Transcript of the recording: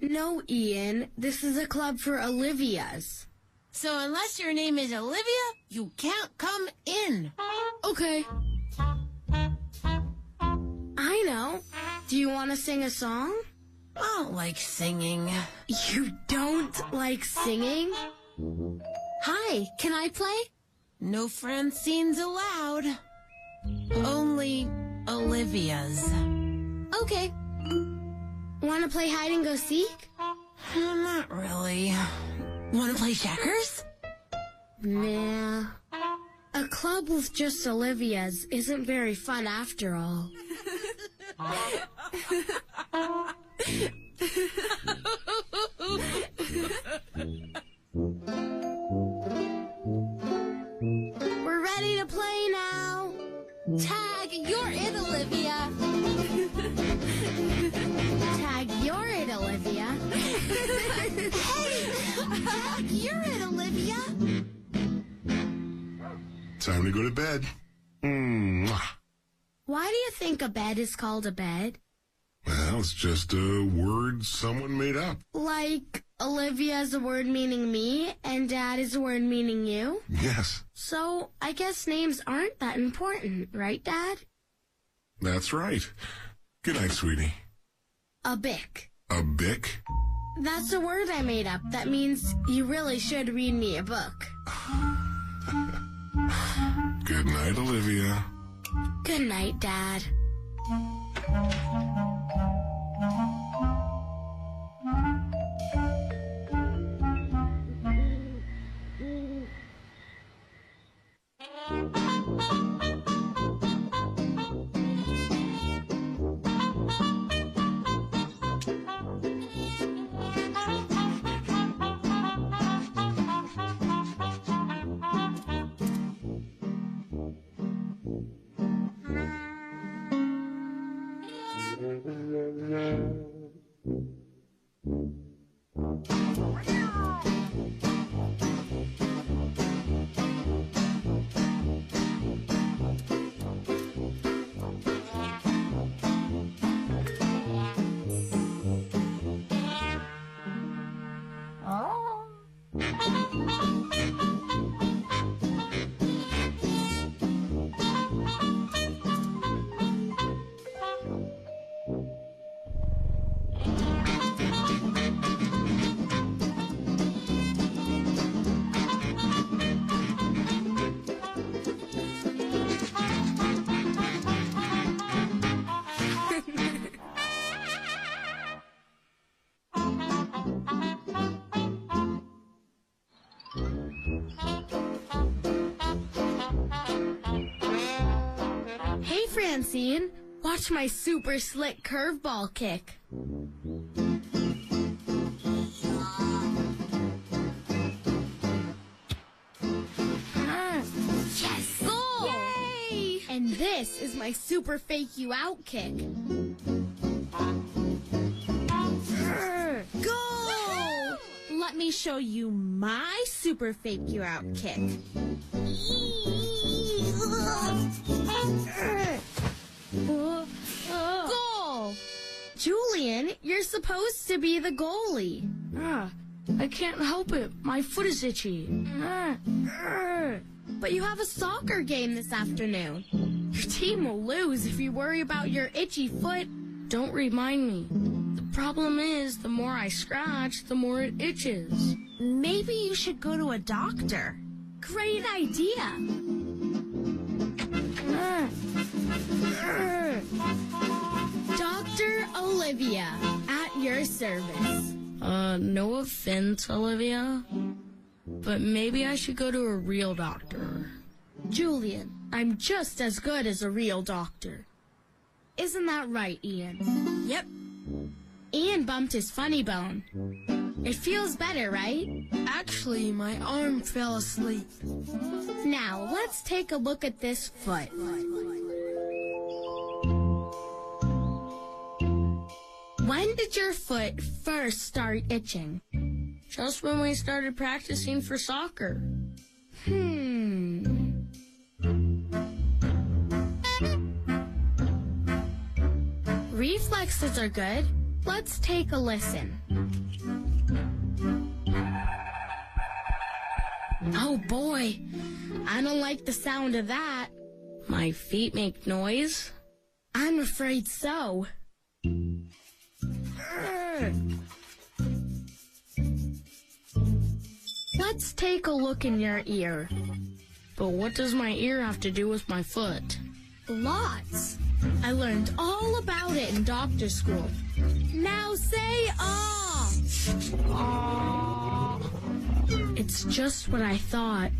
No, Ian. This is a club for Olivias. So unless your name is Olivia, you can't come in. Okay. I know. Do you want to sing a song? I don't like singing. You don't like singing? Hi, can I play? No Francines allowed. Only Olivia's. Okay. Want to play hide and go seek? Uh, not really. Want to play checkers? Nah. A club with just Olivia's isn't very fun after all. We're ready to play now. Tag, hey, Tag, you're it, Olivia. Time to go to bed. Mwah. Why do you think a bed is called a bed? Well, it's just a word someone made up. Like Olivia is a word meaning me, and Dad is a word meaning you. Yes, So I guess names aren't that important, right, Dad? that's right. Good night, sweetie. A bick. A bic? That's a word I made up that means you really should read me a book. Good night, Olivia. Good night, Dad. Hey, Francine. Watch my super slick curveball kick. Yes! Goal! Yay! And this is my super fake you out kick. Me show you my super fake you out kick. Goal! Julian, you're supposed to be the goalie. Ah, I can't help it. My foot is itchy. Ah, ah. But you have a soccer game this afternoon. Your team will lose if you worry about your itchy foot. Don't remind me. Problem is, the more I scratch, the more it itches. Maybe you should go to a doctor. Great idea. Dr. Olivia, at your service. Uh, no offense, Olivia, but maybe I should go to a real doctor. Julian, I'm just as good as a real doctor. Isn't that right, Ian? Yep. Ian bumped his funny bone. It feels better, right? Actually, my arm fell asleep. Now, let's take a look at this foot. When did your foot first start itching? Just when we started practicing for soccer. Hmm. Reflexes are good. Let's take a listen. Oh boy, I don't like the sound of that. My feet make noise. I'm afraid so. Let's take a look in your ear. But what does my ear have to do with my foot? Lots. I learned all about it in doctor school. Now say ah. It's just what I thought.